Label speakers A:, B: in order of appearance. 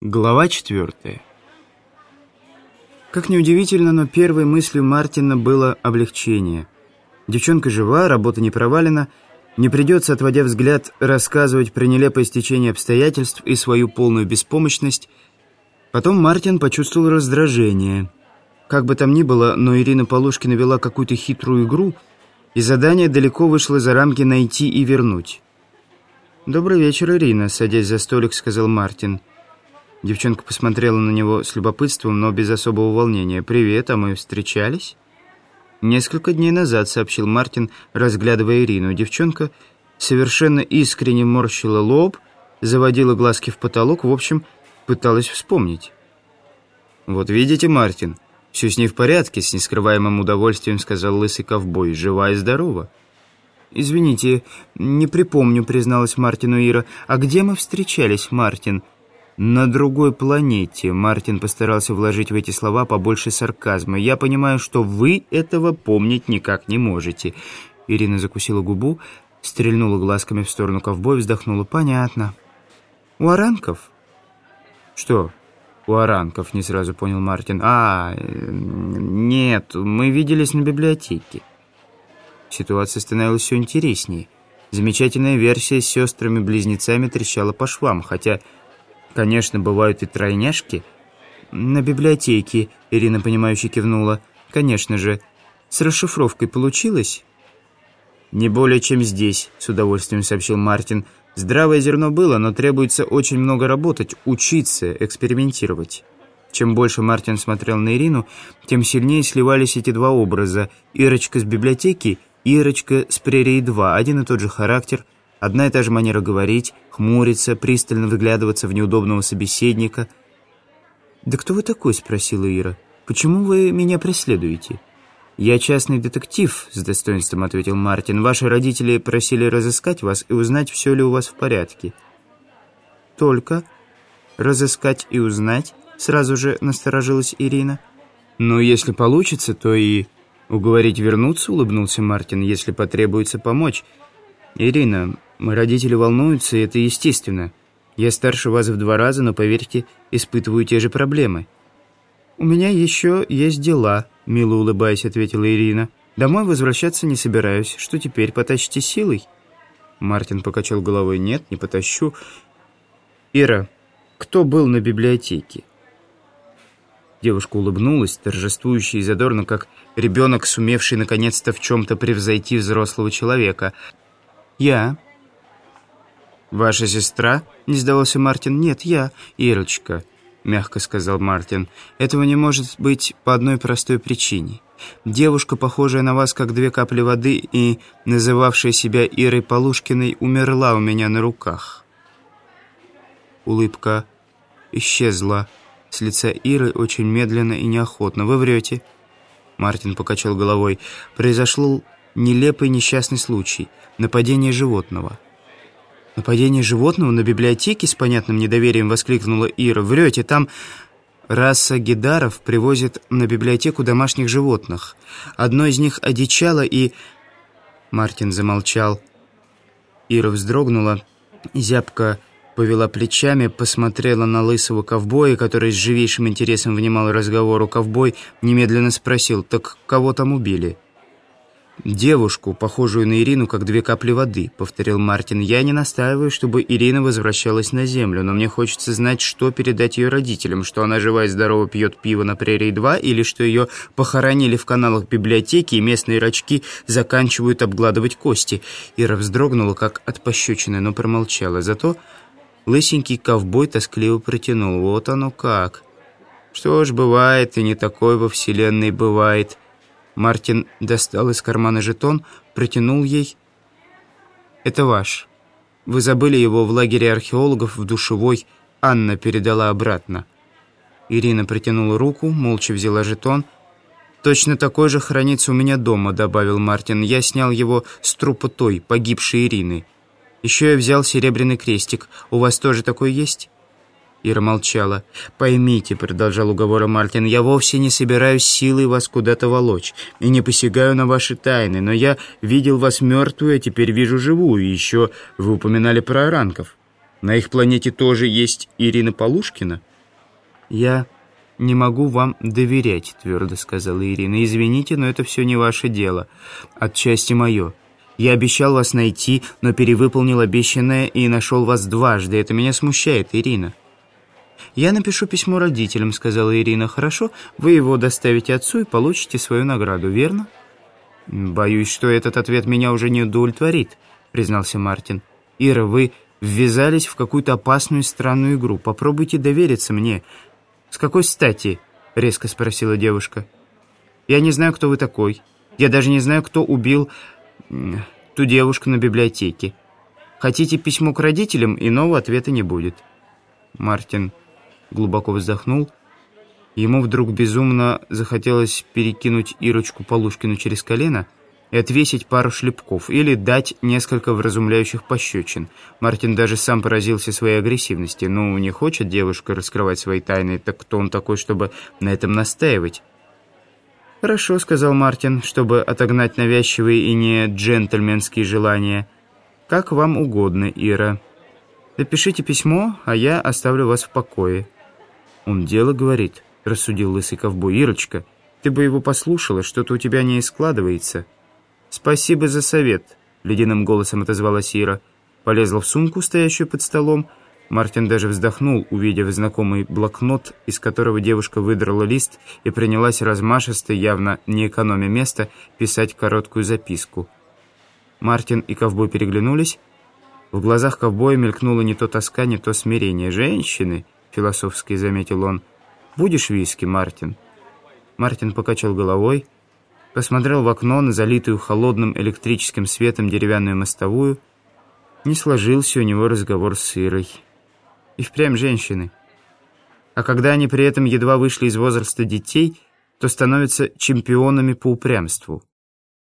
A: Глава четвертая. Как неудивительно, но первой мыслью Мартина было облегчение. Девчонка жива, работа не провалена, не придется, отводя взгляд, рассказывать про нелепое стечение обстоятельств и свою полную беспомощность. Потом Мартин почувствовал раздражение. Как бы там ни было, но Ирина Полушкина вела какую-то хитрую игру, и задание далеко вышло за рамки найти и вернуть. «Добрый вечер, Ирина», — садясь за столик, сказал Мартин. Девчонка посмотрела на него с любопытством, но без особого волнения. «Привет, а мы встречались?» «Несколько дней назад», — сообщил Мартин, разглядывая Ирину. Девчонка совершенно искренне морщила лоб, заводила глазки в потолок, в общем, пыталась вспомнить. «Вот видите, Мартин, все с ней в порядке», — с нескрываемым удовольствием сказал лысый ковбой. «Жива и здорова». «Извините, не припомню», — призналась Мартину Ира. «А где мы встречались, Мартин?» «На другой планете», — Мартин постарался вложить в эти слова побольше сарказма. «Я понимаю, что вы этого помнить никак не можете». Ирина закусила губу, стрельнула глазками в сторону ковбоя, вздохнула. «Понятно. У оранков?» «Что?» «У оранков», — не сразу понял Мартин. «А, нет, мы виделись на библиотеке». Ситуация становилась все интереснее. Замечательная версия с сестрами-близнецами трещала по швам, хотя... Конечно, бывают и тройняшки. На библиотеке, Ирина, понимающе кивнула. Конечно же. С расшифровкой получилось? Не более, чем здесь, с удовольствием сообщил Мартин. Здравое зерно было, но требуется очень много работать, учиться, экспериментировать. Чем больше Мартин смотрел на Ирину, тем сильнее сливались эти два образа. Ирочка с библиотеки, Ирочка с прерии-2. Один и тот же характер – Одна и та же манера говорить, хмуриться, пристально выглядываться в неудобного собеседника. «Да кто вы такой?» — спросила Ира. «Почему вы меня преследуете?» «Я частный детектив», — с достоинством ответил Мартин. «Ваши родители просили разыскать вас и узнать, все ли у вас в порядке». «Только разыскать и узнать?» — сразу же насторожилась Ирина. «Ну, если получится, то и уговорить вернуться», — улыбнулся Мартин, «если потребуется помочь». «Ирина, Мои родители волнуются, и это естественно. Я старше вас в два раза, но, поверьте, испытываю те же проблемы». «У меня еще есть дела», — мило улыбаясь, ответила Ирина. «Домой возвращаться не собираюсь. Что теперь, потащите силой?» Мартин покачал головой. «Нет, не потащу». «Ира, кто был на библиотеке?» Девушка улыбнулась, торжествующе и задорно, как ребенок, сумевший наконец-то в чем-то превзойти взрослого человека. «Я», «Ваша сестра?» — не сдавался Мартин. «Нет, я, Ирочка», — мягко сказал Мартин. «Этого не может быть по одной простой причине. Девушка, похожая на вас, как две капли воды и называвшая себя Ирой Полушкиной, умерла у меня на руках». Улыбка исчезла с лица Иры очень медленно и неохотно. «Вы врете?» Мартин покачал головой. «Произошел нелепый несчастный случай. Нападение животного». «Нападение животного на библиотеке?» — с понятным недоверием воскликнула Ира. «Врете, там раса гидаров привозит на библиотеку домашних животных. Одно из них одичало и...» Мартин замолчал. Ира вздрогнула, зябко повела плечами, посмотрела на лысого ковбоя, который с живейшим интересом внимал разговору. Ковбой немедленно спросил, «Так кого там убили?» «Девушку, похожую на Ирину, как две капли воды», — повторил Мартин. «Я не настаиваю, чтобы Ирина возвращалась на землю, но мне хочется знать, что передать ее родителям, что она жива и здорова пьет пиво на Прерии-2, или что ее похоронили в каналах библиотеки, и местные рачки заканчивают обгладывать кости». Ира вздрогнула, как от пощечины, но промолчала. Зато лысенький ковбой тоскливо протянул. «Вот оно как!» «Что ж, бывает, и не такой во вселенной бывает». Мартин достал из кармана жетон, протянул ей. «Это ваш. Вы забыли его в лагере археологов в душевой. Анна передала обратно». Ирина протянула руку, молча взяла жетон. «Точно такой же хранится у меня дома», — добавил Мартин. «Я снял его с трупа той, погибшей Ирины. Еще я взял серебряный крестик. У вас тоже такой есть?» Ира молчала. «Поймите», — продолжал уговора Мартин, «я вовсе не собираюсь силой вас куда-то волочь и не посягаю на ваши тайны, но я видел вас мертвую, а теперь вижу живую, и еще вы упоминали про оранков. На их планете тоже есть Ирина Полушкина?» «Я не могу вам доверять», — твердо сказала Ирина. «Извините, но это все не ваше дело. Отчасти мое. Я обещал вас найти, но перевыполнил обещанное и нашел вас дважды. Это меня смущает, Ирина». «Я напишу письмо родителям», — сказала Ирина. «Хорошо, вы его доставите отцу и получите свою награду, верно?» «Боюсь, что этот ответ меня уже не удовлетворит», — признался Мартин. «Ира, вы ввязались в какую-то опасную странную игру. Попробуйте довериться мне». «С какой стати?» — резко спросила девушка. «Я не знаю, кто вы такой. Я даже не знаю, кто убил ту девушку на библиотеке. Хотите письмо к родителям, иного ответа не будет». Мартин глубоко вздохнул. Ему вдруг безумно захотелось перекинуть Ирочку Полушкину через колено и отвесить пару шлепков или дать несколько вразумляющих пощечин. Мартин даже сам поразился своей агрессивности. Ну, не хочет девушка раскрывать свои тайны, так кто он такой, чтобы на этом настаивать? «Хорошо», — сказал Мартин, чтобы отогнать навязчивые и не джентльменские желания. «Как вам угодно, Ира. Напишите письмо, а я оставлю вас в покое». «Он дело говорит», — рассудил лысый ковбой. «Ирочка, ты бы его послушала, что-то у тебя не складывается». «Спасибо за совет», — ледяным голосом отозвалась Ира. Полезла в сумку, стоящую под столом. Мартин даже вздохнул, увидев знакомый блокнот, из которого девушка выдрала лист и принялась размашисто, явно не экономя места, писать короткую записку. Мартин и ковбой переглянулись. В глазах ковбоя мелькнула не то тоска, не то смирение. «Женщины!» Философски заметил он. «Будешь виски, Мартин?» Мартин покачал головой, посмотрел в окно на залитую холодным электрическим светом деревянную мостовую. Не сложился у него разговор с Ирой. И впрямь женщины. А когда они при этом едва вышли из возраста детей, то становятся чемпионами по упрямству.